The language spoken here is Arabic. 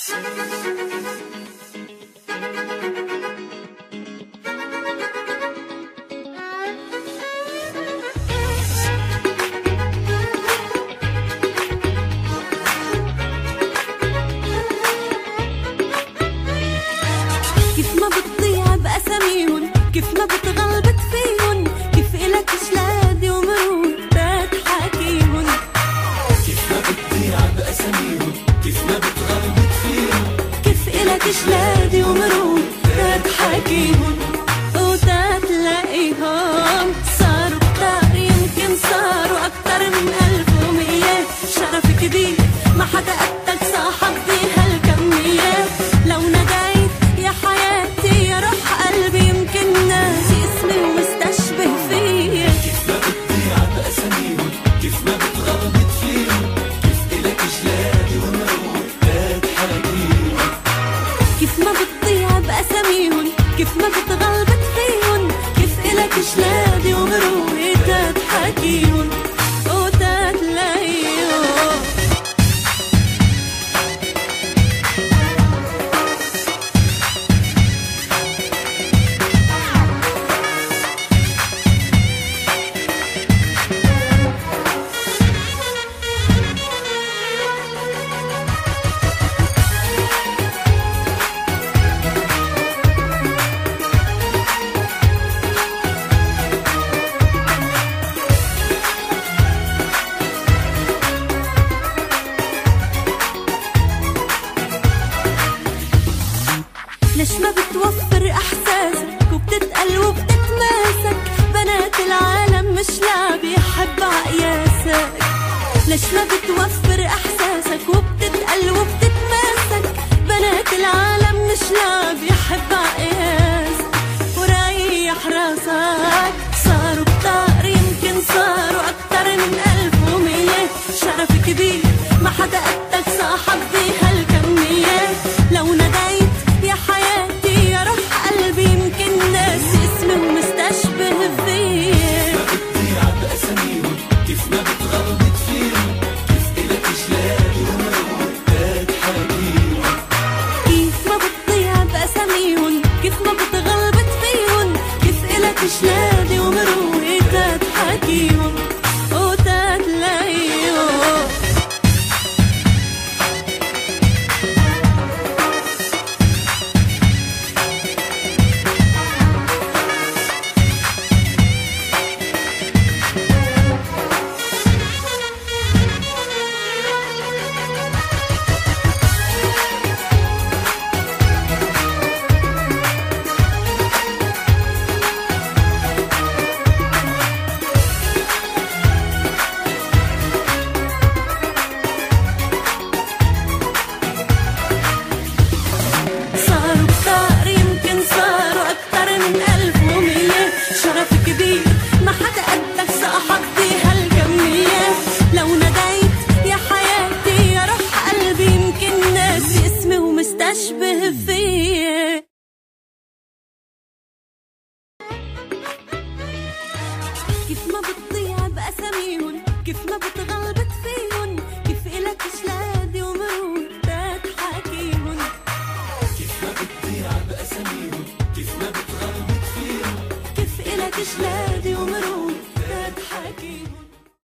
كيف ما بتضيع بأساميهم كيف ما بتغلبت فيهم. حدا قتل صاحب ليش ما بتوفر احساسك وبتتقل وبتتماسك. بنات العالم مش عقياس. وريح راسك. صاروا كتار يمكن صاروا أكتر من ألف ومية. شرف كبير ما حدا قدك صاحب بيها كيف ما بتضيع كيف ما بتغلبت كيف إلك شلادي ومرود حاكيهم كيف ما بتضيع كيف ما بتغلبت كيف إلك شلادي